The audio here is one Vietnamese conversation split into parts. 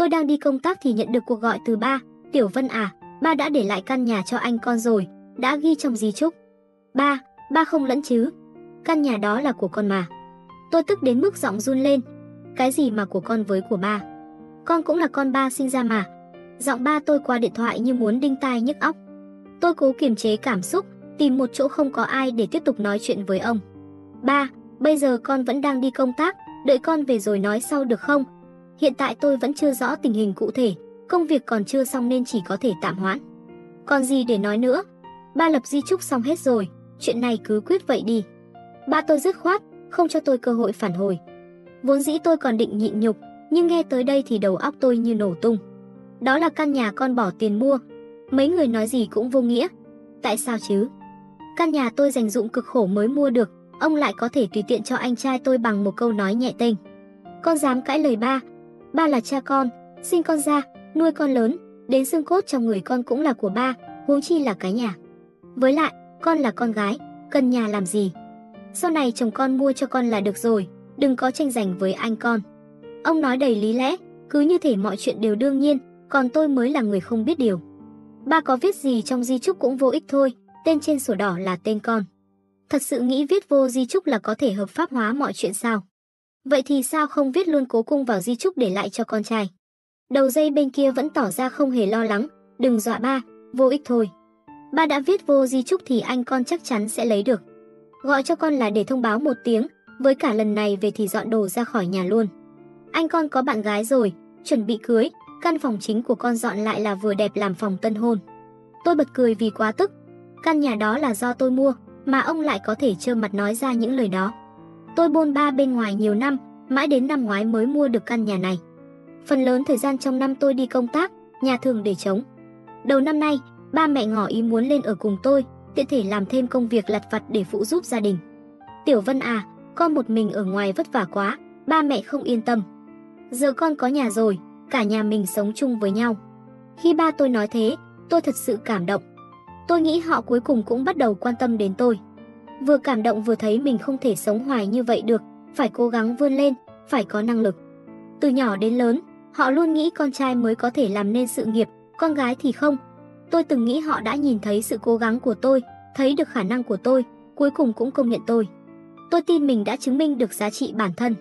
Tôi đang đi công tác thì nhận được cuộc gọi từ ba, Tiểu Vân à, ba đã để lại căn nhà cho anh con rồi, đã ghi trong di chúc. Ba, ba không lẫn chứ? Căn nhà đó là của con mà. Tôi tức đến mức giọng run lên. Cái gì mà của con với của ba? Con cũng là con ba sinh ra mà. Giọng ba tôi qua điện thoại như muốn đinh tai nhức óc. Tôi cố kiềm chế cảm xúc, tìm một chỗ không có ai để tiếp tục nói chuyện với ông. Ba, bây giờ con vẫn đang đi công tác, đợi con về rồi nói sau được không? Hiện tại tôi vẫn chưa rõ tình hình cụ thể, công việc còn chưa xong nên chỉ có thể tạm hoãn. Còn gì để nói nữa? Ba lập di chúc xong hết rồi, chuyện này cứ quyết vậy đi. Ba tôi dứt khoát, không cho tôi cơ hội phản hồi. Vốn dĩ tôi còn định nhịn nhục, nhưng nghe tới đây thì đầu óc tôi như nổ tung. Đó là căn nhà con bỏ tiền mua. Mấy người nói gì cũng vô nghĩa. Tại sao chứ? Căn nhà tôi dành dụng cực khổ mới mua được, ông lại có thể tùy tiện cho anh trai tôi bằng một câu nói nhẹ tênh. Con dám cãi lời ba. Ba là cha con, sinh con ra, nuôi con lớn, đến xương cốt trong người con cũng là của ba, huống chi là cái nhà. Với lại, con là con gái, cần nhà làm gì? Sau này chồng con mua cho con là được rồi, đừng có tranh giành với anh con. Ông nói đầy lý lẽ, cứ như thể mọi chuyện đều đương nhiên, còn tôi mới là người không biết điều. Ba có viết gì trong di chúc cũng vô ích thôi, tên trên sổ đỏ là tên con. Thật sự nghĩ viết vô di chúc là có thể hợp pháp hóa mọi chuyện sao? Vậy thì sao không viết luôn cố cung vào di chúc để lại cho con trai? Đầu dây bên kia vẫn tỏ ra không hề lo lắng, đừng dọa ba, vô ích thôi. Ba đã viết vô di chúc thì anh con chắc chắn sẽ lấy được. Gọi cho con là để thông báo một tiếng, với cả lần này về thì dọn đồ ra khỏi nhà luôn. Anh con có bạn gái rồi, chuẩn bị cưới, căn phòng chính của con dọn lại là vừa đẹp làm phòng tân hôn. Tôi bật cười vì quá tức. Căn nhà đó là do tôi mua, mà ông lại có thể trơ mặt nói ra những lời đó. Tôi bôn ba bên ngoài nhiều năm, mãi đến năm ngoái mới mua được căn nhà này. Phần lớn thời gian trong năm tôi đi công tác, nhà thường để trống. Đầu năm nay, ba mẹ ngỏ ý muốn lên ở cùng tôi, tiện thể làm thêm công việc lặt vặt để phụ giúp gia đình. Tiểu Vân à, con một mình ở ngoài vất vả quá, ba mẹ không yên tâm. Giờ con có nhà rồi, cả nhà mình sống chung với nhau. Khi ba tôi nói thế, tôi thật sự cảm động. Tôi nghĩ họ cuối cùng cũng bắt đầu quan tâm đến tôi. Vừa cảm động vừa thấy mình không thể sống hoài như vậy được, phải cố gắng vươn lên, phải có năng lực. Từ nhỏ đến lớn, họ luôn nghĩ con trai mới có thể làm nên sự nghiệp, con gái thì không. Tôi từng nghĩ họ đã nhìn thấy sự cố gắng của tôi, thấy được khả năng của tôi, cuối cùng cũng công nhận tôi. Tôi tin mình đã chứng minh được giá trị bản thân.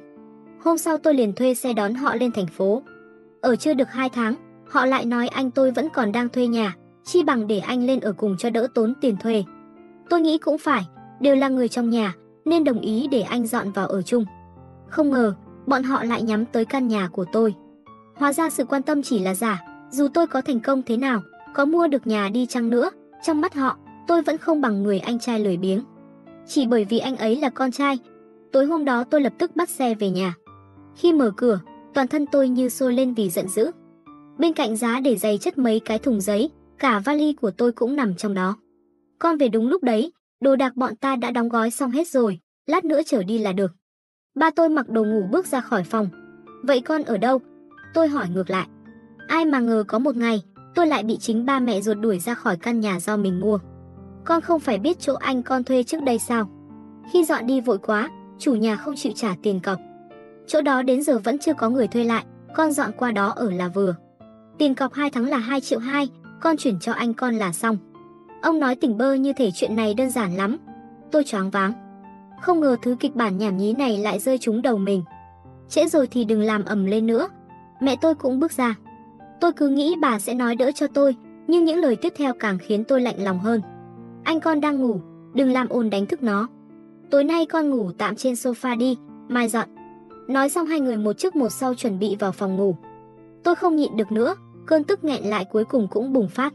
Hôm sau tôi liền thuê xe đón họ lên thành phố. Ở chưa được 2 tháng, họ lại nói anh tôi vẫn còn đang thuê nhà, chi bằng để anh lên ở cùng cho đỡ tốn tiền thuê. Tôi nghĩ cũng phải, đều là người trong nhà, nên đồng ý để anh dọn vào ở chung. Không ngờ, bọn họ lại nhắm tới căn nhà của tôi. Hóa ra sự quan tâm chỉ là giả, dù tôi có thành công thế nào, có mua được nhà đi chăng nữa, trong mắt họ, tôi vẫn không bằng người anh trai lười biếng. Chỉ bởi vì anh ấy là con trai, tối hôm đó tôi lập tức bắt xe về nhà. Khi mở cửa, toàn thân tôi như sôi lên vì giận dữ. Bên cạnh giá để giày chất mấy cái thùng giấy, cả vali của tôi cũng nằm trong đó. Con về đúng lúc đấy, đồ đạc bọn ta đã đóng gói xong hết rồi, lát nữa trở đi là được. Ba tôi mặc đồ ngủ bước ra khỏi phòng. Vậy con ở đâu? Tôi hỏi ngược lại. Ai mà ngờ có một ngày, tôi lại bị chính ba mẹ ruột đuổi ra khỏi căn nhà do mình mua. Con không phải biết chỗ anh con thuê trước đây sao? Khi dọn đi vội quá, chủ nhà không chịu trả tiền cọc. Chỗ đó đến giờ vẫn chưa có người thuê lại, con dọn qua đó ở là vừa. Tiền cọc 2 tháng là 2 triệu 2, con chuyển cho anh con là xong. Ông nói tỉnh bơ như thể chuyện này đơn giản lắm. Tôi choáng váng. Không ngờ thứ kịch bản nhảm nhí này lại rơi trúng đầu mình. Trễ rồi thì đừng làm ầm lên nữa. Mẹ tôi cũng bước ra. Tôi cứ nghĩ bà sẽ nói đỡ cho tôi, nhưng những lời tiếp theo càng khiến tôi lạnh lòng hơn. Anh con đang ngủ, đừng làm ồn đánh thức nó. Tối nay con ngủ tạm trên sofa đi, mai dọn. Nói xong hai người một trước một sau chuẩn bị vào phòng ngủ. Tôi không nhịn được nữa, cơn tức nghẹn lại cuối cùng cũng bùng phát.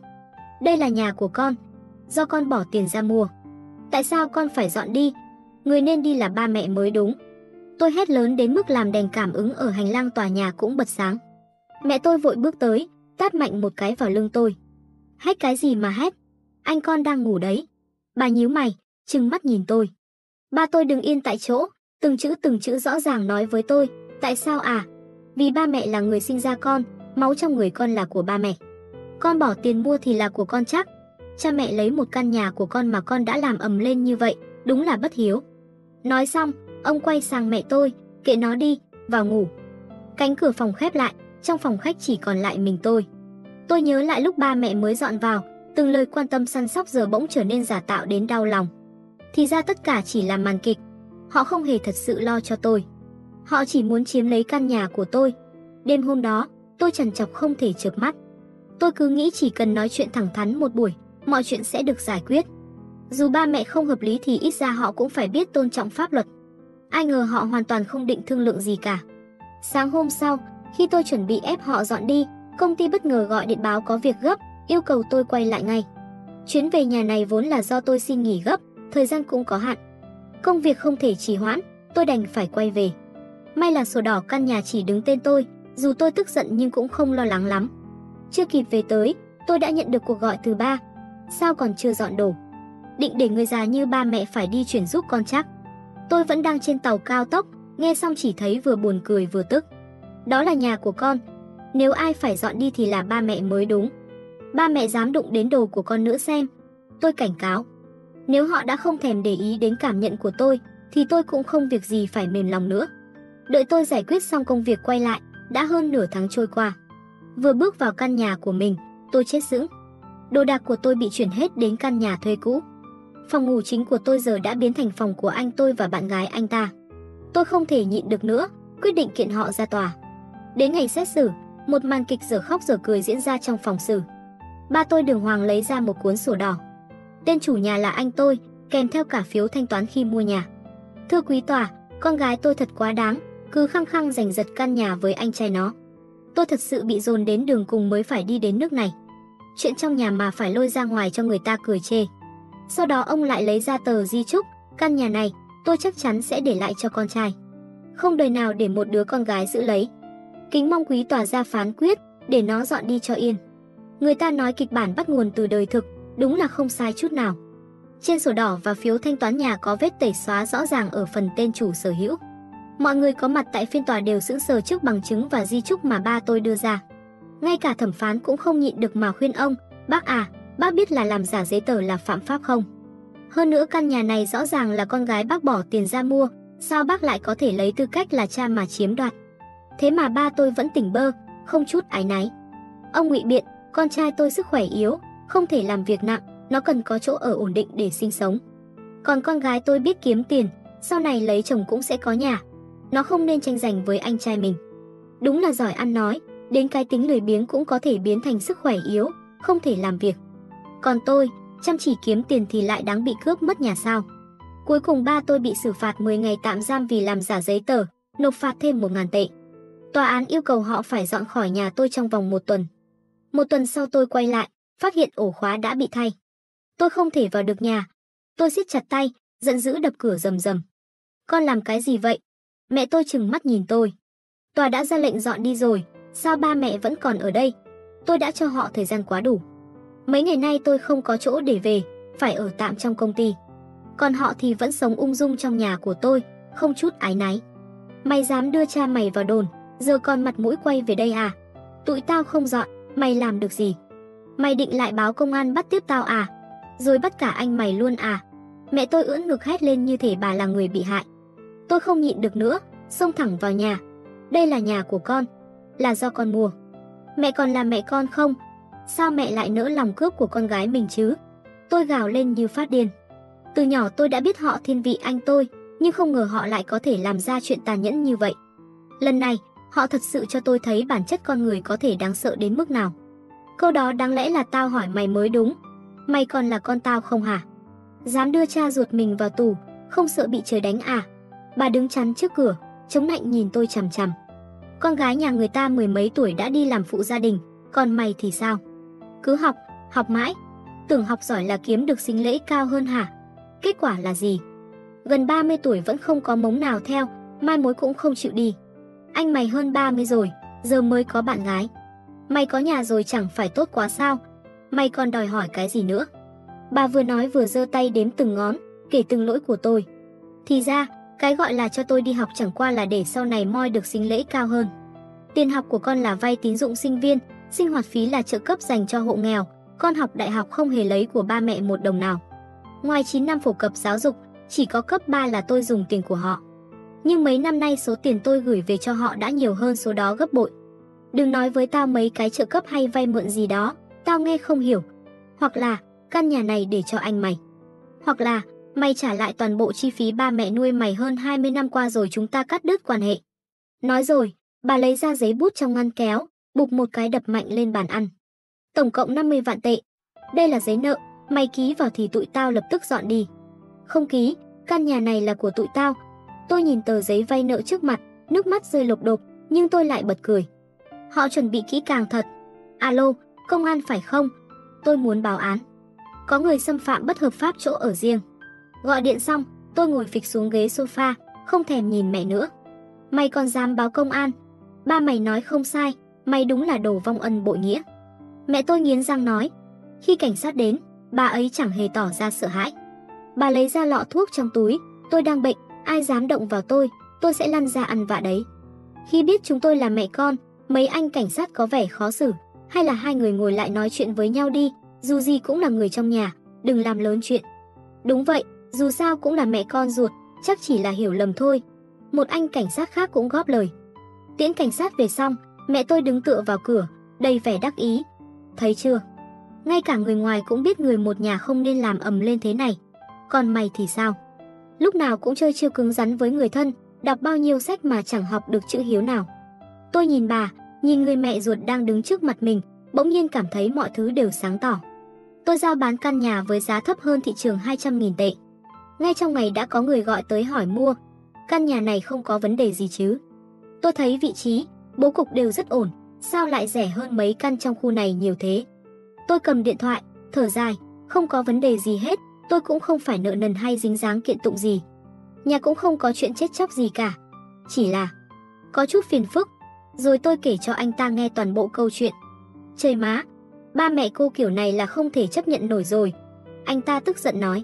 Đây là nhà của con, do con bỏ tiền ra mua. Tại sao con phải dọn đi? Người nên đi là ba mẹ mới đúng. Tôi hét lớn đến mức làm đèn cảm ứng ở hành lang tòa nhà cũng bật sáng. Mẹ tôi vội bước tới, tát mạnh một cái vào lưng tôi. Hét cái gì mà hét? Anh con đang ngủ đấy. Bà nhíu mày, trừng mắt nhìn tôi. Ba tôi đừng yên tại chỗ, từng chữ từng chữ rõ ràng nói với tôi, tại sao à? Vì ba mẹ là người sinh ra con, máu trong người con là của ba mẹ. Con bỏ tiền mua thì là của con chắc. Cha mẹ lấy một căn nhà của con mà con đã làm ầm lên như vậy, đúng là bất hiếu. Nói xong, ông quay sang mẹ tôi, kệ nó đi, vào ngủ. Cánh cửa phòng khép lại, trong phòng khách chỉ còn lại mình tôi. Tôi nhớ lại lúc ba mẹ mới dọn vào, từng lời quan tâm săn sóc giờ bỗng trở nên giả tạo đến đau lòng. Thì ra tất cả chỉ là màn kịch. Họ không hề thật sự lo cho tôi. Họ chỉ muốn chiếm lấy căn nhà của tôi. Đêm hôm đó, tôi trằn trọc không thể chợp mắt. Tôi cứ nghĩ chỉ cần nói chuyện thẳng thắn một buổi, mọi chuyện sẽ được giải quyết. Dù ba mẹ không hợp lý thì ít ra họ cũng phải biết tôn trọng pháp luật. Ai ngờ họ hoàn toàn không định thương lượng gì cả. Sáng hôm sau, khi tôi chuẩn bị ép họ dọn đi, công ty bất ngờ gọi điện báo có việc gấp, yêu cầu tôi quay lại ngay. Chuyến về nhà này vốn là do tôi xin nghỉ gấp, thời gian cũng có hạn. Công việc không thể trì hoãn, tôi đành phải quay về. May là sổ đỏ căn nhà chỉ đứng tên tôi, dù tôi tức giận nhưng cũng không lo lắng lắm. Chưa kịp về tới, tôi đã nhận được cuộc gọi từ ba. Sao còn chưa dọn đồ? Định để người già như ba mẹ phải đi chuyển giúp con chắc. Tôi vẫn đang trên tàu cao tốc, nghe xong chỉ thấy vừa buồn cười vừa tức. Đó là nhà của con. Nếu ai phải dọn đi thì là ba mẹ mới đúng. Ba mẹ dám đụng đến đồ của con nữa xem. Tôi cảnh cáo. Nếu họ đã không thèm để ý đến cảm nhận của tôi, thì tôi cũng không việc gì phải mềm lòng nữa. Đợi tôi giải quyết xong công việc quay lại, đã hơn nửa tháng trôi qua. Vừa bước vào căn nhà của mình, tôi chết sững. Đồ đạc của tôi bị chuyển hết đến căn nhà thuê cũ. Phòng ngủ chính của tôi giờ đã biến thành phòng của anh tôi và bạn gái anh ta. Tôi không thể nhịn được nữa, quyết định kiện họ ra tòa. Đến ngày xét xử, một màn kịch giờ khóc giờ cười diễn ra trong phòng xử. Ba tôi đường hoàng lấy ra một cuốn sổ đỏ. Tên chủ nhà là anh tôi, kèm theo cả phiếu thanh toán khi mua nhà. Thưa quý tòa, con gái tôi thật quá đáng, cứ khăng khăng giành giật căn nhà với anh trai nó. Tôi thật sự bị dồn đến đường cùng mới phải đi đến nước này. Chuyện trong nhà mà phải lôi ra ngoài cho người ta cười chê. Sau đó ông lại lấy ra tờ di chúc, căn nhà này tôi chắc chắn sẽ để lại cho con trai. Không đời nào để một đứa con gái giữ lấy. Kính mong quý tòa ra phán quyết, để nó dọn đi cho yên. Người ta nói kịch bản bắt nguồn từ đời thực, đúng là không sai chút nào. Trên sổ đỏ và phiếu thanh toán nhà có vết tẩy xóa rõ ràng ở phần tên chủ sở hữu. Mọi người có mặt tại phiên tòa đều sững sờ trước bằng chứng và di chúc mà ba tôi đưa ra. Ngay cả thẩm phán cũng không nhịn được mà khuyên ông, bác à, bác biết là làm giả giấy tờ là phạm pháp không? Hơn nữa căn nhà này rõ ràng là con gái bác bỏ tiền ra mua, sao bác lại có thể lấy tư cách là cha mà chiếm đoạt? Thế mà ba tôi vẫn tỉnh bơ, không chút ái náy. Ông ngụy biện, con trai tôi sức khỏe yếu, không thể làm việc nặng, nó cần có chỗ ở ổn định để sinh sống. Còn con gái tôi biết kiếm tiền, sau này lấy chồng cũng sẽ có nhà. Nó không nên tranh giành với anh trai mình. Đúng là giỏi ăn nói, đến cái tính lười biếng cũng có thể biến thành sức khỏe yếu, không thể làm việc. Còn tôi, chăm chỉ kiếm tiền thì lại đáng bị cướp mất nhà sao. Cuối cùng ba tôi bị xử phạt 10 ngày tạm giam vì làm giả giấy tờ, nộp phạt thêm 1.000 tệ. Tòa án yêu cầu họ phải dọn khỏi nhà tôi trong vòng một tuần. Một tuần sau tôi quay lại, phát hiện ổ khóa đã bị thay. Tôi không thể vào được nhà. Tôi siết chặt tay, giận dữ đập cửa rầm rầm. Con làm cái gì vậy? Mẹ tôi chừng mắt nhìn tôi. Tòa đã ra lệnh dọn đi rồi, sao ba mẹ vẫn còn ở đây? Tôi đã cho họ thời gian quá đủ. Mấy ngày nay tôi không có chỗ để về, phải ở tạm trong công ty. Còn họ thì vẫn sống ung dung trong nhà của tôi, không chút ái náy. Mày dám đưa cha mày vào đồn, giờ còn mặt mũi quay về đây à? Tụi tao không dọn, mày làm được gì? Mày định lại báo công an bắt tiếp tao à? Rồi bắt cả anh mày luôn à? Mẹ tôi ưỡn ngực hét lên như thể bà là người bị hại. Tôi không nhịn được nữa, xông thẳng vào nhà. Đây là nhà của con, là do con mua. Mẹ còn là mẹ con không? Sao mẹ lại nỡ lòng cướp của con gái mình chứ? Tôi gào lên như phát điên. Từ nhỏ tôi đã biết họ thiên vị anh tôi, nhưng không ngờ họ lại có thể làm ra chuyện tàn nhẫn như vậy. Lần này, họ thật sự cho tôi thấy bản chất con người có thể đáng sợ đến mức nào. Câu đó đáng lẽ là tao hỏi mày mới đúng. Mày còn là con tao không hả? Dám đưa cha ruột mình vào tù, không sợ bị trời đánh à? Bà đứng chắn trước cửa, chống lạnh nhìn tôi chằm chằm. Con gái nhà người ta mười mấy tuổi đã đi làm phụ gia đình, còn mày thì sao? Cứ học, học mãi. Tưởng học giỏi là kiếm được sinh lễ cao hơn hả? Kết quả là gì? Gần 30 tuổi vẫn không có mống nào theo, mai mối cũng không chịu đi. Anh mày hơn 30 rồi, giờ mới có bạn gái. Mày có nhà rồi chẳng phải tốt quá sao? Mày còn đòi hỏi cái gì nữa? Bà vừa nói vừa giơ tay đếm từng ngón, kể từng lỗi của tôi. Thì ra, cái gọi là cho tôi đi học chẳng qua là để sau này moi được sinh lễ cao hơn. Tiền học của con là vay tín dụng sinh viên, sinh hoạt phí là trợ cấp dành cho hộ nghèo, con học đại học không hề lấy của ba mẹ một đồng nào. Ngoài 9 năm phổ cập giáo dục, chỉ có cấp 3 là tôi dùng tiền của họ. Nhưng mấy năm nay số tiền tôi gửi về cho họ đã nhiều hơn số đó gấp bội. đừng nói với tao mấy cái trợ cấp hay vay mượn gì đó, tao nghe không hiểu. Hoặc là, căn nhà này để cho anh mày. Hoặc là, mày trả lại toàn bộ chi phí ba mẹ nuôi mày hơn 20 năm qua rồi chúng ta cắt đứt quan hệ. Nói rồi, bà lấy ra giấy bút trong ngăn kéo, bục một cái đập mạnh lên bàn ăn. Tổng cộng 50 vạn tệ. Đây là giấy nợ, mày ký vào thì tụi tao lập tức dọn đi. Không ký, căn nhà này là của tụi tao. Tôi nhìn tờ giấy vay nợ trước mặt, nước mắt rơi lục đục nhưng tôi lại bật cười. Họ chuẩn bị kỹ càng thật. Alo, công an phải không? Tôi muốn báo án. Có người xâm phạm bất hợp pháp chỗ ở riêng. Gọi điện xong, tôi ngồi phịch xuống ghế sofa, không thèm nhìn mẹ nữa. Mày còn dám báo công an? Ba mày nói không sai, mày đúng là đồ vong ân bội nghĩa. Mẹ tôi nghiến răng nói. Khi cảnh sát đến, bà ấy chẳng hề tỏ ra sợ hãi. Bà lấy ra lọ thuốc trong túi, tôi đang bệnh, ai dám động vào tôi, tôi sẽ lăn ra ăn vạ đấy. Khi biết chúng tôi là mẹ con, mấy anh cảnh sát có vẻ khó xử, hay là hai người ngồi lại nói chuyện với nhau đi, dù gì cũng là người trong nhà, đừng làm lớn chuyện. Đúng vậy, dù sao cũng là mẹ con ruột, chắc chỉ là hiểu lầm thôi. Một anh cảnh sát khác cũng góp lời. Tiễn cảnh sát về xong, mẹ tôi đứng tựa vào cửa, đầy vẻ đắc ý. Thấy chưa? Ngay cả người ngoài cũng biết người một nhà không nên làm ầm lên thế này. Còn mày thì sao? Lúc nào cũng chơi chiêu cứng rắn với người thân, đọc bao nhiêu sách mà chẳng học được chữ hiếu nào. Tôi nhìn bà, nhìn người mẹ ruột đang đứng trước mặt mình, bỗng nhiên cảm thấy mọi thứ đều sáng tỏ. Tôi giao bán căn nhà với giá thấp hơn thị trường 200.000 tệ. Ngay trong ngày đã có người gọi tới hỏi mua. Căn nhà này không có vấn đề gì chứ. Tôi thấy vị trí, bố cục đều rất ổn, sao lại rẻ hơn mấy căn trong khu này nhiều thế. Tôi cầm điện thoại, thở dài, không có vấn đề gì hết, tôi cũng không phải nợ nần hay dính dáng kiện tụng gì. Nhà cũng không có chuyện chết chóc gì cả. Chỉ là có chút phiền phức. Rồi tôi kể cho anh ta nghe toàn bộ câu chuyện. Trời má, ba mẹ cô kiểu này là không thể chấp nhận nổi rồi. Anh ta tức giận nói.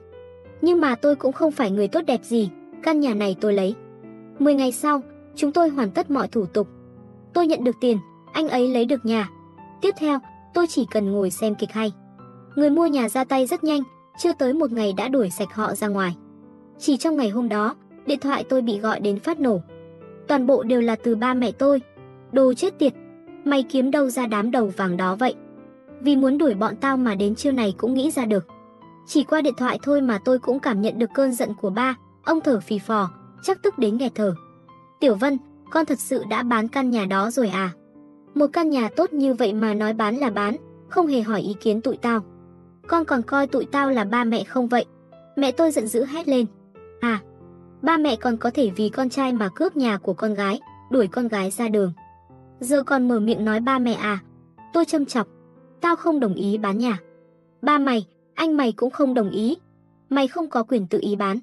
Nhưng mà tôi cũng không phải người tốt đẹp gì, căn nhà này tôi lấy. 10 ngày sau, chúng tôi hoàn tất mọi thủ tục. Tôi nhận được tiền, anh ấy lấy được nhà. Tiếp theo, tôi chỉ cần ngồi xem kịch hay. Người mua nhà ra tay rất nhanh, chưa tới một ngày đã đuổi sạch họ ra ngoài. Chỉ trong ngày hôm đó, điện thoại tôi bị gọi đến phát nổ. Toàn bộ đều là từ ba mẹ tôi. Đồ chết tiệt, mày kiếm đâu ra đám đầu vàng đó vậy? Vì muốn đuổi bọn tao mà đến chiêu này cũng nghĩ ra được. Chỉ qua điện thoại thôi mà tôi cũng cảm nhận được cơn giận của ba, ông thở phì phò, chắc tức đến nghẹt thở. Tiểu Vân, con thật sự đã bán căn nhà đó rồi à? Một căn nhà tốt như vậy mà nói bán là bán, không hề hỏi ý kiến tụi tao. Con còn coi tụi tao là ba mẹ không vậy? Mẹ tôi giận dữ hét lên. À, ba mẹ còn có thể vì con trai mà cướp nhà của con gái, đuổi con gái ra đường. Giờ còn mở miệng nói ba mẹ à? Tôi châm chọc. Tao không đồng ý bán nhà. Ba mày, anh mày cũng không đồng ý. Mày không có quyền tự ý bán.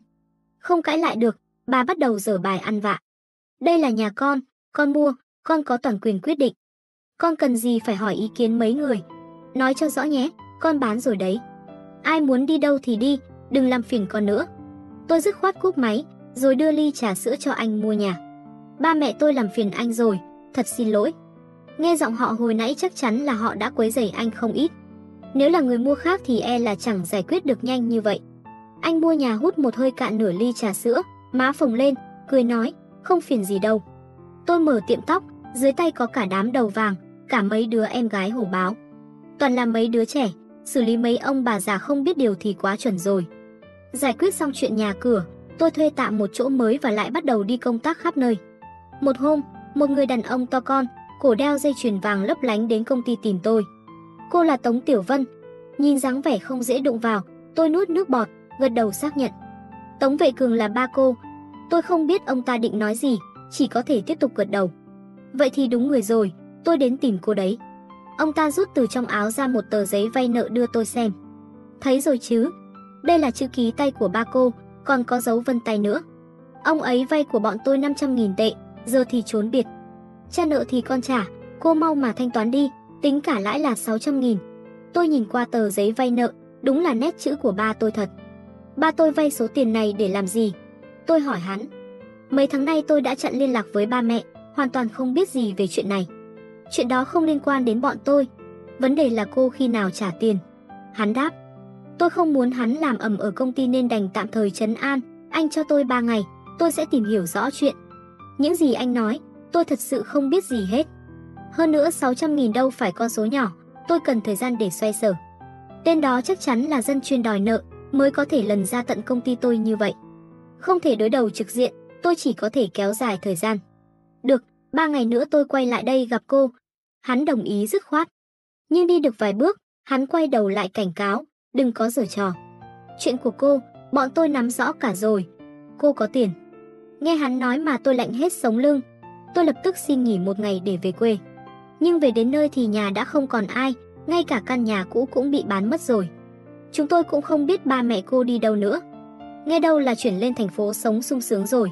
Không cãi lại được, bà bắt đầu dở bài ăn vạ. Đây là nhà con, con mua, con có toàn quyền quyết định. Con cần gì phải hỏi ý kiến mấy người. Nói cho rõ nhé, con bán rồi đấy. Ai muốn đi đâu thì đi, đừng làm phiền con nữa. Tôi dứt khoát cúp máy, rồi đưa ly trà sữa cho anh mua nhà. Ba mẹ tôi làm phiền anh rồi, thật xin lỗi. Nghe giọng họ hồi nãy chắc chắn là họ đã quấy rầy anh không ít. Nếu là người mua khác thì e là chẳng giải quyết được nhanh như vậy. Anh mua nhà hút một hơi cạn nửa ly trà sữa, má phồng lên, cười nói, không phiền gì đâu. Tôi mở tiệm tóc, dưới tay có cả đám đầu vàng, cả mấy đứa em gái hổ báo. Toàn là mấy đứa trẻ, xử lý mấy ông bà già không biết điều thì quá chuẩn rồi. Giải quyết xong chuyện nhà cửa, tôi thuê tạm một chỗ mới và lại bắt đầu đi công tác khắp nơi. Một hôm, một người đàn ông to con, cổ đeo dây chuyền vàng lấp lánh đến công ty tìm tôi. Cô là Tống Tiểu Vân. Nhìn dáng vẻ không dễ đụng vào, tôi nuốt nước bọt, gật đầu xác nhận. Tống Vệ Cường là ba cô. Tôi không biết ông ta định nói gì, chỉ có thể tiếp tục gật đầu. Vậy thì đúng người rồi, tôi đến tìm cô đấy. Ông ta rút từ trong áo ra một tờ giấy vay nợ đưa tôi xem. Thấy rồi chứ, đây là chữ ký tay của ba cô, còn có dấu vân tay nữa. Ông ấy vay của bọn tôi 500.000 tệ, giờ thì trốn biệt. Cha nợ thì con trả, cô mau mà thanh toán đi, tính cả lãi là 600.000. Tôi nhìn qua tờ giấy vay nợ, đúng là nét chữ của ba tôi thật. Ba tôi vay số tiền này để làm gì? Tôi hỏi hắn. Mấy tháng nay tôi đã chặn liên lạc với ba mẹ, hoàn toàn không biết gì về chuyện này. Chuyện đó không liên quan đến bọn tôi. Vấn đề là cô khi nào trả tiền. Hắn đáp. Tôi không muốn hắn làm ầm ở công ty nên đành tạm thời trấn an. Anh cho tôi 3 ngày, tôi sẽ tìm hiểu rõ chuyện. Những gì anh nói, tôi thật sự không biết gì hết. Hơn nữa 600.000 đâu phải con số nhỏ, tôi cần thời gian để xoay sở. Tên đó chắc chắn là dân chuyên đòi nợ, mới có thể lần ra tận công ty tôi như vậy. Không thể đối đầu trực diện, tôi chỉ có thể kéo dài thời gian. Được, ba ngày nữa tôi quay lại đây gặp cô. Hắn đồng ý dứt khoát. Nhưng đi được vài bước, hắn quay đầu lại cảnh cáo, đừng có giở trò. Chuyện của cô, bọn tôi nắm rõ cả rồi. Cô có tiền. Nghe hắn nói mà tôi lạnh hết sống lưng. Tôi lập tức xin nghỉ một ngày để về quê. Nhưng về đến nơi thì nhà đã không còn ai, ngay cả căn nhà cũ cũng bị bán mất rồi. Chúng tôi cũng không biết ba mẹ cô đi đâu nữa. Nghe đâu là chuyển lên thành phố sống sung sướng rồi.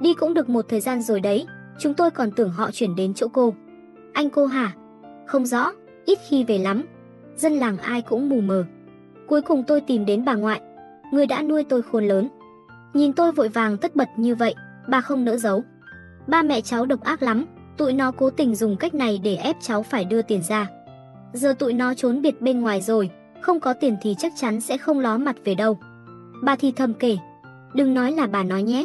Đi cũng được một thời gian rồi đấy, chúng tôi còn tưởng họ chuyển đến chỗ cô. Anh cô hả? Không rõ, ít khi về lắm. Dân làng ai cũng mù mờ. Cuối cùng tôi tìm đến bà ngoại, người đã nuôi tôi khôn lớn. Nhìn tôi vội vàng tất bật như vậy, bà không nỡ giấu. Ba mẹ cháu độc ác lắm, tụi nó cố tình dùng cách này để ép cháu phải đưa tiền ra. Giờ tụi nó trốn biệt bên ngoài rồi, không có tiền thì chắc chắn sẽ không ló mặt về đâu. Bà thì thầm kể, đừng nói là bà nói nhé.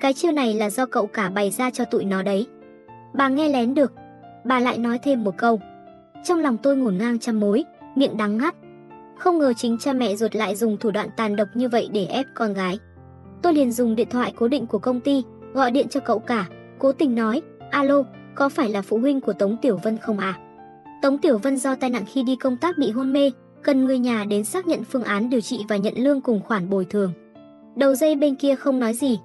Cái chiêu này là do cậu cả bày ra cho tụi nó đấy. Bà nghe lén được, bà lại nói thêm một câu. Trong lòng tôi ngổn ngang trăm mối, miệng đắng ngắt. Không ngờ chính cha mẹ ruột lại dùng thủ đoạn tàn độc như vậy để ép con gái. Tôi liền dùng điện thoại cố định của công ty, gọi điện cho cậu cả, cố tình nói, alo, có phải là phụ huynh của Tống Tiểu Vân không à? Tống Tiểu Vân do tai nạn khi đi công tác bị hôn mê, cần người nhà đến xác nhận phương án điều trị và nhận lương cùng khoản bồi thường. Đầu dây bên kia không nói gì.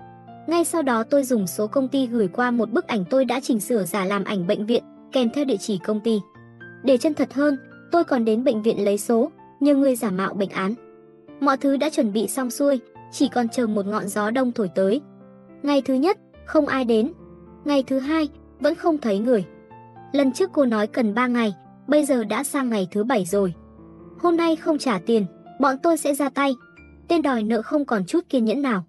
Ngay sau đó tôi dùng số công ty gửi qua một bức ảnh tôi đã chỉnh sửa giả làm ảnh bệnh viện, kèm theo địa chỉ công ty. Để chân thật hơn, tôi còn đến bệnh viện lấy số, nhờ người giả mạo bệnh án. Mọi thứ đã chuẩn bị xong xuôi, chỉ còn chờ một ngọn gió đông thổi tới. Ngày thứ nhất, không ai đến. Ngày thứ hai, vẫn không thấy người. Lần trước cô nói cần 3 ngày, bây giờ đã sang ngày thứ bảy rồi. Hôm nay không trả tiền, bọn tôi sẽ ra tay. Tên đòi nợ không còn chút kiên nhẫn nào.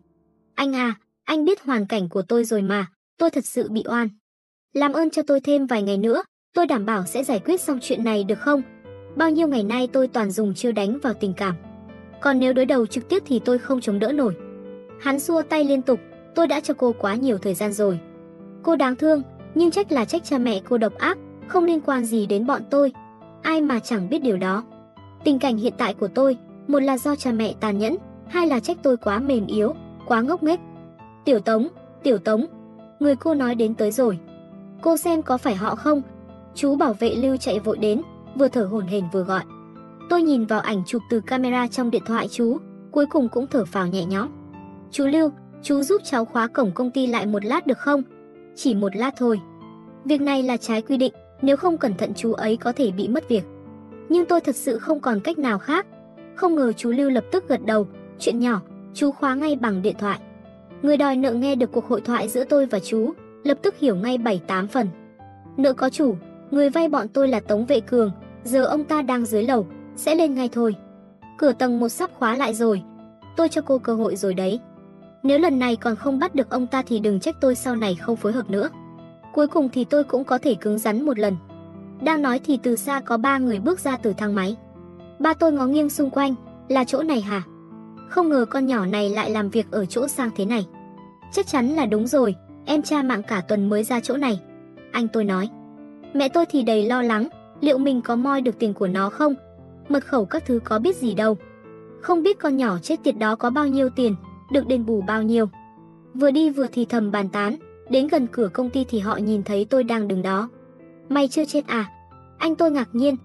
Anh à, anh biết hoàn cảnh của tôi rồi mà, tôi thật sự bị oan. Làm ơn cho tôi thêm vài ngày nữa, tôi đảm bảo sẽ giải quyết xong chuyện này được không? Bao nhiêu ngày nay tôi toàn dùng chiêu đánh vào tình cảm. Còn nếu đối đầu trực tiếp thì tôi không chống đỡ nổi. Hắn xua tay liên tục, tôi đã cho cô quá nhiều thời gian rồi. Cô đáng thương, nhưng trách là trách cha mẹ cô độc ác, không liên quan gì đến bọn tôi. Ai mà chẳng biết điều đó. Tình cảnh hiện tại của tôi, một là do cha mẹ tàn nhẫn, hai là trách tôi quá mềm yếu, quá ngốc nghếch. Tiểu Tống, Tiểu Tống, người cô nói đến tới rồi. Cô xem có phải họ không? Chú bảo vệ Lưu chạy vội đến, vừa thở hổn hển vừa gọi. Tôi nhìn vào ảnh chụp từ camera trong điện thoại chú, cuối cùng cũng thở phào nhẹ nhõm. Chú Lưu, chú giúp cháu khóa cổng công ty lại một lát được không? Chỉ một lát thôi. Việc này là trái quy định, nếu không cẩn thận chú ấy có thể bị mất việc. Nhưng tôi thật sự không còn cách nào khác. Không ngờ chú Lưu lập tức gật đầu, chuyện nhỏ, chú khóa ngay bằng điện thoại. Người đòi nợ nghe được cuộc hội thoại giữa tôi và chú, lập tức hiểu ngay 7-8 phần. Nợ có chủ, người vay bọn tôi là Tống Vệ Cường, giờ ông ta đang dưới lầu, sẽ lên ngay thôi. Cửa tầng một sắp khóa lại rồi, tôi cho cô cơ hội rồi đấy. Nếu lần này còn không bắt được ông ta thì đừng trách tôi sau này không phối hợp nữa. Cuối cùng thì tôi cũng có thể cứng rắn một lần. Đang nói thì từ xa có ba người bước ra từ thang máy. Ba tôi ngó nghiêng xung quanh, là chỗ này hả? Không ngờ con nhỏ này lại làm việc ở chỗ sang thế này. Chắc chắn là đúng rồi, em cha mạng cả tuần mới ra chỗ này. Anh tôi nói. Mẹ tôi thì đầy lo lắng, liệu mình có moi được tiền của nó không? Mật khẩu các thứ có biết gì đâu. Không biết con nhỏ chết tiệt đó có bao nhiêu tiền, được đền bù bao nhiêu. Vừa đi vừa thì thầm bàn tán, đến gần cửa công ty thì họ nhìn thấy tôi đang đứng đó. Mày chưa chết à? Anh tôi ngạc nhiên.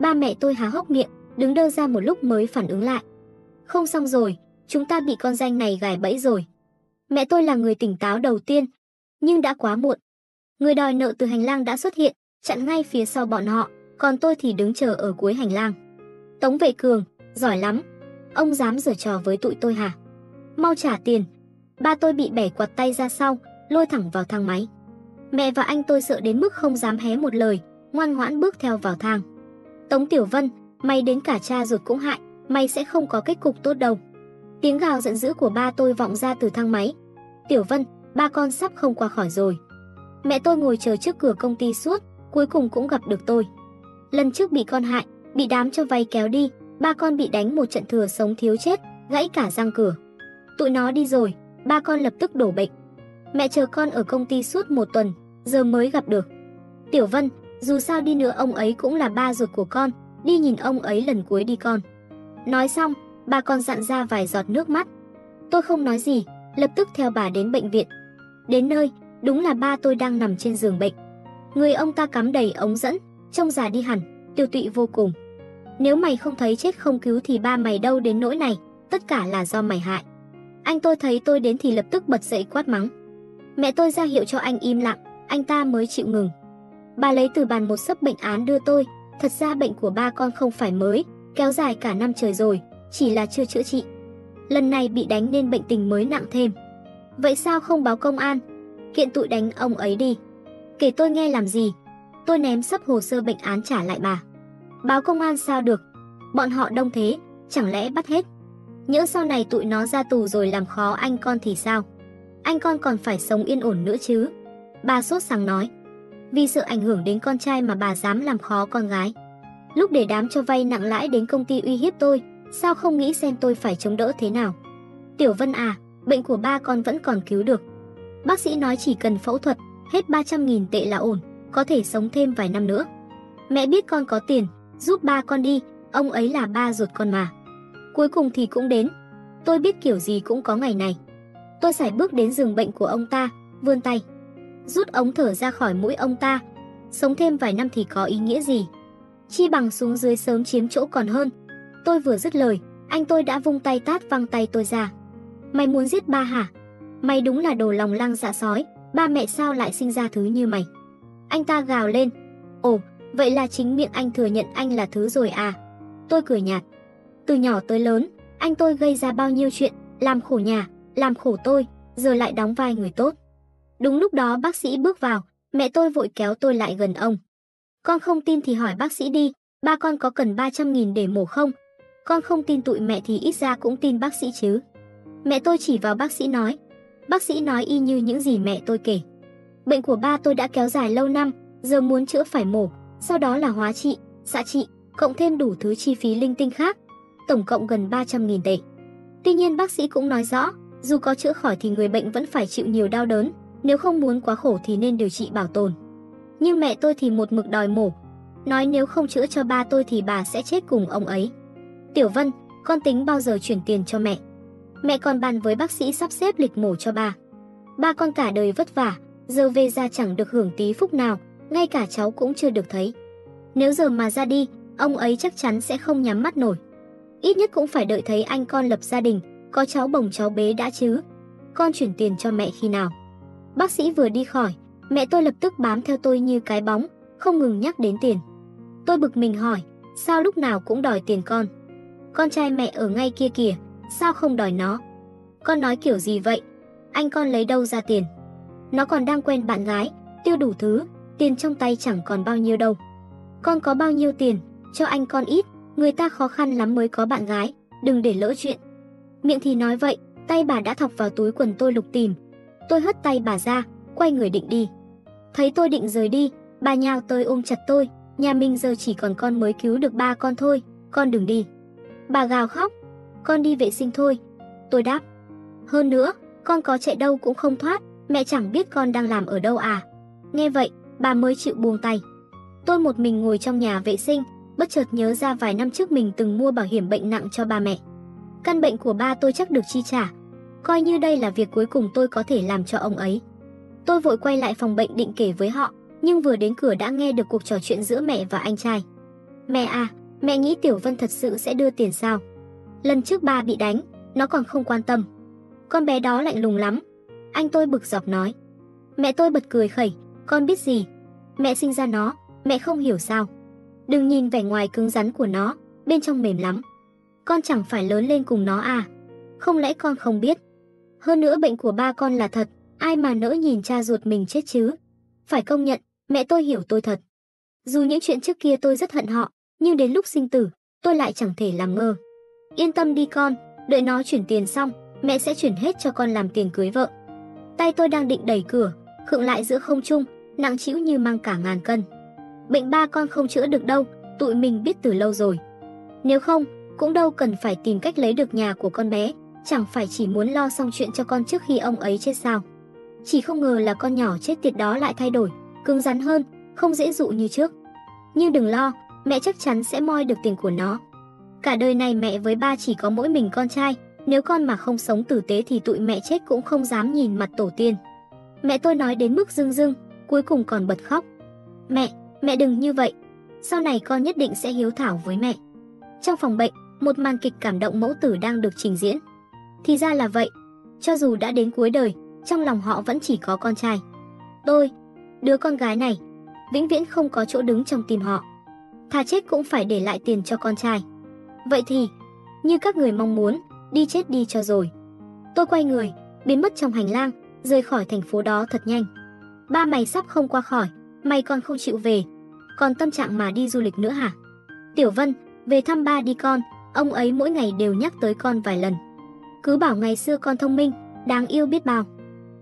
Ba mẹ tôi há hốc miệng, đứng đơ ra một lúc mới phản ứng lại. Không xong rồi, chúng ta bị con danh này gài bẫy rồi. Mẹ tôi là người tỉnh táo đầu tiên, nhưng đã quá muộn. Người đòi nợ từ hành lang đã xuất hiện, chặn ngay phía sau bọn họ, còn tôi thì đứng chờ ở cuối hành lang. Tống Vệ Cường, giỏi lắm. Ông dám giở trò với tụi tôi hả? Mau trả tiền. Ba tôi bị bẻ quạt tay ra sau, lôi thẳng vào thang máy. Mẹ và anh tôi sợ đến mức không dám hé một lời, ngoan ngoãn bước theo vào thang. Tống Tiểu Vân, mày đến cả cha ruột cũng hại, mày sẽ không có kết cục tốt đâu. Tiếng gào giận dữ của ba tôi vọng ra từ thang máy. Tiểu Vân, ba con sắp không qua khỏi rồi. Mẹ tôi ngồi chờ trước cửa công ty suốt, cuối cùng cũng gặp được tôi. Lần trước bị con hại, bị đám cho vay kéo đi, ba con bị đánh một trận thừa sống thiếu chết, gãy cả răng cửa. Tụi nó đi rồi, ba con lập tức đổ bệnh. Mẹ chờ con ở công ty suốt một tuần, giờ mới gặp được. Tiểu Vân, Dù sao đi nữa ông ấy cũng là ba ruột của con, đi nhìn ông ấy lần cuối đi con. Nói xong, bà còn dặn ra vài giọt nước mắt. Tôi không nói gì, lập tức theo bà đến bệnh viện. Đến nơi, đúng là ba tôi đang nằm trên giường bệnh. Người ông ta cắm đầy ống dẫn, trông già đi hẳn, tiêu tụy vô cùng. Nếu mày không thấy chết không cứu thì ba mày đâu đến nỗi này, tất cả là do mày hại. Anh tôi thấy tôi đến thì lập tức bật dậy quát mắng. Mẹ tôi ra hiệu cho anh im lặng, anh ta mới chịu ngừng. Bà lấy từ bàn một sấp bệnh án đưa tôi, thật ra bệnh của ba con không phải mới, kéo dài cả năm trời rồi, chỉ là chưa chữa trị. Lần này bị đánh nên bệnh tình mới nặng thêm. Vậy sao không báo công an? Kiện tụi đánh ông ấy đi. Kể tôi nghe làm gì? Tôi ném sấp hồ sơ bệnh án trả lại bà. Báo công an sao được? Bọn họ đông thế, chẳng lẽ bắt hết? Nhỡ sau này tụi nó ra tù rồi làm khó anh con thì sao? Anh con còn phải sống yên ổn nữa chứ? Bà sốt sắng nói. Vì sợ ảnh hưởng đến con trai mà bà dám làm khó con gái. Lúc để đám cho vay nặng lãi đến công ty uy hiếp tôi, sao không nghĩ xem tôi phải chống đỡ thế nào? Tiểu Vân à, bệnh của ba con vẫn còn cứu được. Bác sĩ nói chỉ cần phẫu thuật, hết 300.000 tệ là ổn, có thể sống thêm vài năm nữa. Mẹ biết con có tiền, giúp ba con đi, ông ấy là ba ruột con mà. Cuối cùng thì cũng đến. Tôi biết kiểu gì cũng có ngày này. Tôi sải bước đến giường bệnh của ông ta, vươn tay. Rút ống thở ra khỏi mũi ông ta. Sống thêm vài năm thì có ý nghĩa gì? Chi bằng xuống dưới sớm chiếm chỗ còn hơn. Tôi vừa dứt lời, anh tôi đã vung tay tát văng tay tôi ra. Mày muốn giết ba hả? Mày đúng là đồ lòng lăng dạ sói, ba mẹ sao lại sinh ra thứ như mày? Anh ta gào lên. Ồ, vậy là chính miệng anh thừa nhận anh là thứ rồi à? Tôi cười nhạt. Từ nhỏ tới lớn, anh tôi gây ra bao nhiêu chuyện, làm khổ nhà, làm khổ tôi, giờ lại đóng vai người tốt. Đúng lúc đó bác sĩ bước vào, mẹ tôi vội kéo tôi lại gần ông. Con không tin thì hỏi bác sĩ đi, ba con có cần 300.000 để mổ không? Con không tin tụi mẹ thì ít ra cũng tin bác sĩ chứ. Mẹ tôi chỉ vào bác sĩ nói. Bác sĩ nói y như những gì mẹ tôi kể. Bệnh của ba tôi đã kéo dài lâu năm, giờ muốn chữa phải mổ, sau đó là hóa trị, xạ trị, cộng thêm đủ thứ chi phí linh tinh khác, tổng cộng gần 300.000 tệ. Tuy nhiên bác sĩ cũng nói rõ, dù có chữa khỏi thì người bệnh vẫn phải chịu nhiều đau đớn, nếu không muốn quá khổ thì nên điều trị bảo tồn. Nhưng mẹ tôi thì một mực đòi mổ, nói nếu không chữa cho ba tôi thì bà sẽ chết cùng ông ấy. Tiểu Vân, con tính bao giờ chuyển tiền cho mẹ? Mẹ còn bàn với bác sĩ sắp xếp lịch mổ cho bà. Ba con cả đời vất vả, giờ về ra chẳng được hưởng tí phúc nào, ngay cả cháu cũng chưa được thấy. Nếu giờ mà ra đi, ông ấy chắc chắn sẽ không nhắm mắt nổi. Ít nhất cũng phải đợi thấy anh con lập gia đình, có cháu bồng cháu bế đã chứ. Con chuyển tiền cho mẹ khi nào? Bác sĩ vừa đi khỏi, mẹ tôi lập tức bám theo tôi như cái bóng, không ngừng nhắc đến tiền. Tôi bực mình hỏi, sao lúc nào cũng đòi tiền con? Con trai mẹ ở ngay kia kìa, sao không đòi nó? Con nói kiểu gì vậy? Anh con lấy đâu ra tiền? Nó còn đang quen bạn gái, tiêu đủ thứ, tiền trong tay chẳng còn bao nhiêu đâu. Con có bao nhiêu tiền, cho anh con ít, người ta khó khăn lắm mới có bạn gái, đừng để lỡ chuyện. Miệng thì nói vậy, tay bà đã thọc vào túi quần tôi lục tìm. Tôi hất tay bà ra, quay người định đi. Thấy tôi định rời đi, bà nhào tới ôm chặt tôi, nhà mình giờ chỉ còn con mới cứu được ba con thôi, con đừng đi. Bà gào khóc, con đi vệ sinh thôi. Tôi đáp, hơn nữa, con có chạy đâu cũng không thoát, mẹ chẳng biết con đang làm ở đâu à. Nghe vậy, bà mới chịu buông tay. Tôi một mình ngồi trong nhà vệ sinh, bất chợt nhớ ra vài năm trước mình từng mua bảo hiểm bệnh nặng cho ba mẹ. Căn bệnh của ba tôi chắc được chi trả. Coi như đây là việc cuối cùng tôi có thể làm cho ông ấy. Tôi vội quay lại phòng bệnh định kể với họ, nhưng vừa đến cửa đã nghe được cuộc trò chuyện giữa mẹ và anh trai. Mẹ à, mẹ nghĩ Tiểu Vân thật sự sẽ đưa tiền sao? Lần trước ba bị đánh, nó còn không quan tâm. Con bé đó lạnh lùng lắm. Anh tôi bực dọc nói. Mẹ tôi bật cười khẩy, con biết gì? Mẹ sinh ra nó, mẹ không hiểu sao. Đừng nhìn vẻ ngoài cứng rắn của nó, bên trong mềm lắm. Con chẳng phải lớn lên cùng nó à? Không lẽ con không biết? Hơn nữa bệnh của ba con là thật, ai mà nỡ nhìn cha ruột mình chết chứ? Phải công nhận, mẹ tôi hiểu tôi thật. Dù những chuyện trước kia tôi rất hận họ, nhưng đến lúc sinh tử, tôi lại chẳng thể làm ngơ. Yên tâm đi con, đợi nó chuyển tiền xong, mẹ sẽ chuyển hết cho con làm tiền cưới vợ. Tay tôi đang định đẩy cửa, khựng lại giữa không trung, nặng chịu như mang cả ngàn cân. Bệnh ba con không chữa được đâu, tụi mình biết từ lâu rồi. Nếu không, cũng đâu cần phải tìm cách lấy được nhà của con bé, chẳng phải chỉ muốn lo xong chuyện cho con trước khi ông ấy chết sao. Chỉ không ngờ là con nhỏ chết tiệt đó lại thay đổi, cứng rắn hơn, không dễ dụ như trước. Nhưng đừng lo, mẹ chắc chắn sẽ moi được tiền của nó. Cả đời này mẹ với ba chỉ có mỗi mình con trai, nếu con mà không sống tử tế thì tụi mẹ chết cũng không dám nhìn mặt tổ tiên. Mẹ tôi nói đến mức rưng rưng, cuối cùng còn bật khóc. Mẹ, mẹ đừng như vậy. Sau này con nhất định sẽ hiếu thảo với mẹ. Trong phòng bệnh, một màn kịch cảm động mẫu tử đang được trình diễn. Thì ra là vậy, cho dù đã đến cuối đời, trong lòng họ vẫn chỉ có con trai. Tôi, đứa con gái này, vĩnh viễn không có chỗ đứng trong tim họ. Thà chết cũng phải để lại tiền cho con trai. Vậy thì, như các người mong muốn, đi chết đi cho rồi. Tôi quay người, biến mất trong hành lang, rời khỏi thành phố đó thật nhanh. Ba mày sắp không qua khỏi, mày còn không chịu về. Còn tâm trạng mà đi du lịch nữa hả? Tiểu Vân, về thăm ba đi con, ông ấy mỗi ngày đều nhắc tới con vài lần. Cứ bảo ngày xưa con thông minh, đáng yêu biết bao.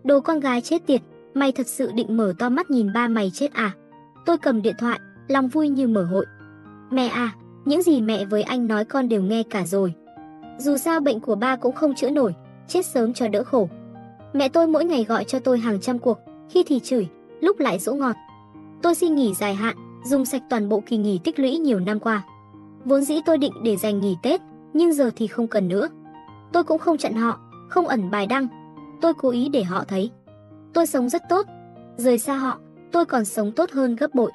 Đồ con gái chết tiệt, mày thật sự định mở to mắt nhìn ba mày chết à? Tôi cầm điện thoại, lòng vui như mở hội. Mẹ à, những gì mẹ với anh nói con đều nghe cả rồi. Dù sao bệnh của ba cũng không chữa nổi, chết sớm cho đỡ khổ. Mẹ tôi mỗi ngày gọi cho tôi hàng trăm cuộc, khi thì chửi, lúc lại dỗ ngọt. Tôi xin nghỉ dài hạn, dùng sạch toàn bộ kỳ nghỉ tích lũy nhiều năm qua. Vốn dĩ tôi định để dành nghỉ Tết, nhưng giờ thì không cần nữa. Tôi cũng không chặn họ, không ẩn bài đăng. Tôi cố ý để họ thấy. Tôi sống rất tốt. Rời xa họ, tôi còn sống tốt hơn gấp bội.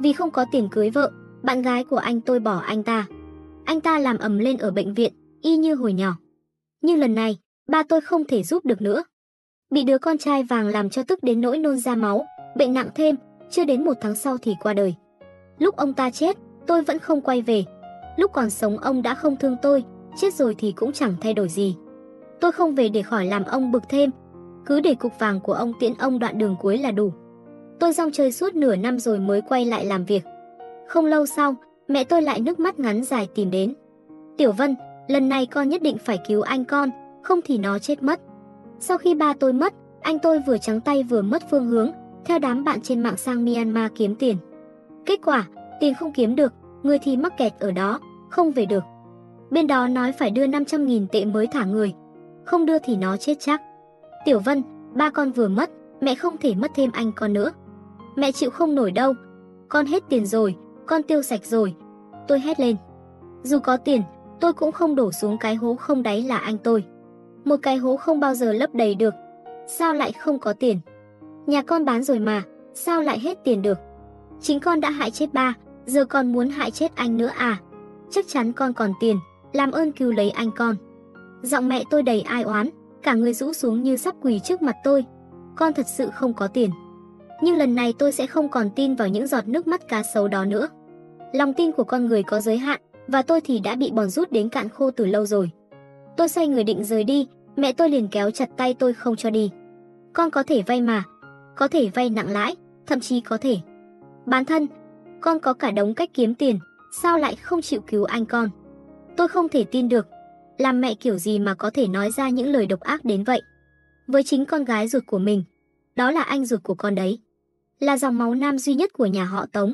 Vì không có tiền cưới vợ, bạn gái của anh tôi bỏ anh ta. Anh ta làm ầm lên ở bệnh viện, y như hồi nhỏ. Nhưng lần này, ba tôi không thể giúp được nữa. Bị đứa con trai vàng làm cho tức đến nỗi nôn ra máu, bệnh nặng thêm, chưa đến một tháng sau thì qua đời. Lúc ông ta chết, tôi vẫn không quay về. Lúc còn sống ông đã không thương tôi, chết rồi thì cũng chẳng thay đổi gì. Tôi không về để khỏi làm ông bực thêm, cứ để cục vàng của ông tiễn ông đoạn đường cuối là đủ. Tôi rong chơi suốt nửa năm rồi mới quay lại làm việc. Không lâu sau, mẹ tôi lại nước mắt ngắn dài tìm đến. Tiểu Vân, lần này con nhất định phải cứu anh con, không thì nó chết mất. Sau khi ba tôi mất, anh tôi vừa trắng tay vừa mất phương hướng, theo đám bạn trên mạng sang Myanmar kiếm tiền. Kết quả, tiền không kiếm được, người thì mắc kẹt ở đó, không về được. Bên đó nói phải đưa 500.000 tệ mới thả người, không đưa thì nó chết chắc. Tiểu Vân, ba con vừa mất, mẹ không thể mất thêm anh con nữa. Mẹ chịu không nổi đâu, con hết tiền rồi, con tiêu sạch rồi. Tôi hét lên. Dù có tiền, tôi cũng không đổ xuống cái hố không đáy là anh tôi. Một cái hố không bao giờ lấp đầy được. Sao lại không có tiền? Nhà con bán rồi mà, sao lại hết tiền được? Chính con đã hại chết ba, giờ con muốn hại chết anh nữa à? Chắc chắn con còn tiền, làm ơn cứu lấy anh con. Giọng mẹ tôi đầy ai oán, cả người rũ xuống như sắp quỳ trước mặt tôi. Con thật sự không có tiền. Nhưng lần này tôi sẽ không còn tin vào những giọt nước mắt cá sấu đó nữa. Lòng tin của con người có giới hạn, và tôi thì đã bị bòn rút đến cạn khô từ lâu rồi. Tôi xoay người định rời đi, mẹ tôi liền kéo chặt tay tôi không cho đi. Con có thể vay mà, có thể vay nặng lãi, thậm chí có thể bán thân. Con có cả đống cách kiếm tiền, sao lại không chịu cứu anh con? Tôi không thể tin được, làm mẹ kiểu gì mà có thể nói ra những lời độc ác đến vậy? Với chính con gái ruột của mình, đó là anh ruột của con đấy. Là dòng máu nam duy nhất của nhà họ Tống.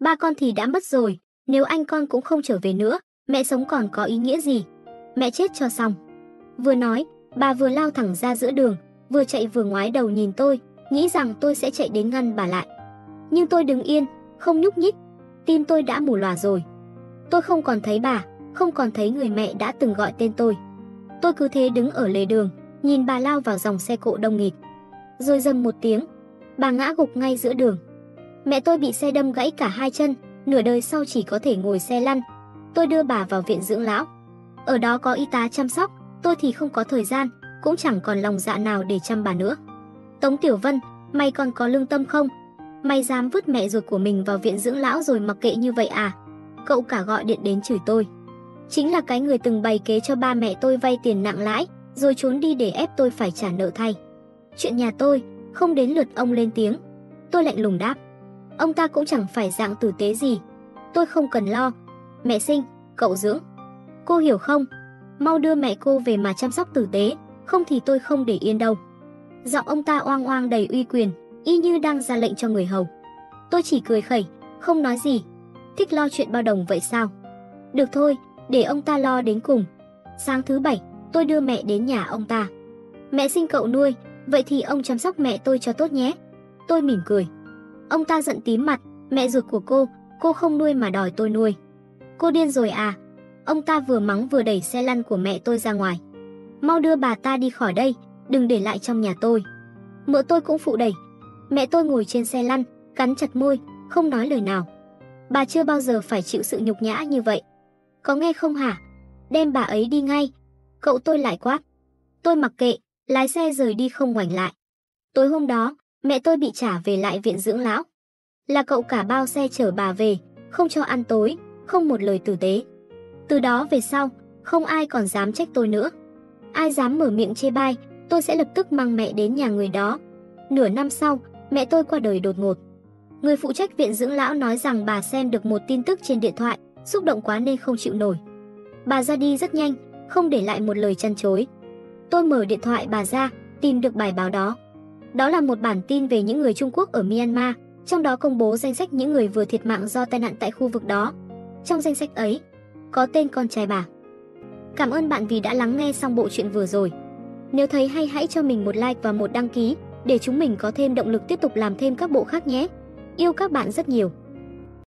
Ba con thì đã mất rồi, nếu anh con cũng không trở về nữa, mẹ sống còn có ý nghĩa gì? Mẹ chết cho xong. Vừa nói, bà vừa lao thẳng ra giữa đường, vừa chạy vừa ngoái đầu nhìn tôi, nghĩ rằng tôi sẽ chạy đến ngăn bà lại. Nhưng tôi đứng yên, không nhúc nhích, tim tôi đã mù lòa rồi. Tôi không còn thấy bà, không còn thấy người mẹ đã từng gọi tên tôi. Tôi cứ thế đứng ở lề đường, nhìn bà lao vào dòng xe cộ đông nghịt. Rồi dầm một tiếng, bà ngã gục ngay giữa đường. Mẹ tôi bị xe đâm gãy cả hai chân, nửa đời sau chỉ có thể ngồi xe lăn. Tôi đưa bà vào viện dưỡng lão. Ở đó có y tá chăm sóc, tôi thì không có thời gian, cũng chẳng còn lòng dạ nào để chăm bà nữa. Tống Tiểu Vân, mày còn có lương tâm không? Mày dám vứt mẹ ruột của mình vào viện dưỡng lão rồi mặc kệ như vậy à? Cậu cả gọi điện đến chửi tôi. Chính là cái người từng bày kế cho ba mẹ tôi vay tiền nặng lãi, rồi trốn đi để ép tôi phải trả nợ thay. Chuyện nhà tôi, không đến lượt ông lên tiếng. Tôi lạnh lùng đáp. Ông ta cũng chẳng phải dạng tử tế gì. Tôi không cần lo. Mẹ sinh, cậu dưỡng. Cô hiểu không? Mau đưa mẹ cô về mà chăm sóc tử tế, không thì tôi không để yên đâu. Giọng ông ta oang oang đầy uy quyền, y như đang ra lệnh cho người hầu. Tôi chỉ cười khẩy, không nói gì. Thích lo chuyện bao đồng vậy sao? Được thôi, để ông ta lo đến cùng. Sáng thứ bảy, tôi đưa mẹ đến nhà ông ta. Mẹ sinh cậu nuôi, vậy thì ông chăm sóc mẹ tôi cho tốt nhé. Tôi mỉm cười. Ông ta giận tím mặt, mẹ ruột của cô, cô không nuôi mà đòi tôi nuôi. Cô điên rồi à? Ông ta vừa mắng vừa đẩy xe lăn của mẹ tôi ra ngoài. Mau đưa bà ta đi khỏi đây, đừng để lại trong nhà tôi. Mợ tôi cũng phụ đẩy. Mẹ tôi ngồi trên xe lăn, cắn chặt môi, không nói lời nào. Bà chưa bao giờ phải chịu sự nhục nhã như vậy. Có nghe không hả? Đem bà ấy đi ngay. Cậu tôi lại quát. Tôi mặc kệ, lái xe rời đi không ngoảnh lại. Tối hôm đó, mẹ tôi bị trả về lại viện dưỡng lão. Là cậu cả bao xe chở bà về, không cho ăn tối, không một lời tử tế. Từ đó về sau, không ai còn dám trách tôi nữa. Ai dám mở miệng chê bai, tôi sẽ lập tức mang mẹ đến nhà người đó. Nửa năm sau, mẹ tôi qua đời đột ngột. Người phụ trách viện dưỡng lão nói rằng bà xem được một tin tức trên điện thoại, xúc động quá nên không chịu nổi. Bà ra đi rất nhanh, không để lại một lời chăn chối. Tôi mở điện thoại bà ra, tìm được bài báo đó. Đó là một bản tin về những người Trung Quốc ở Myanmar, trong đó công bố danh sách những người vừa thiệt mạng do tai nạn tại khu vực đó. Trong danh sách ấy, có tên con trai bà. Cảm ơn bạn vì đã lắng nghe xong bộ truyện vừa rồi. Nếu thấy hay hãy cho mình một like và một đăng ký, để chúng mình có thêm động lực tiếp tục làm thêm các bộ khác nhé. Yêu các bạn rất nhiều.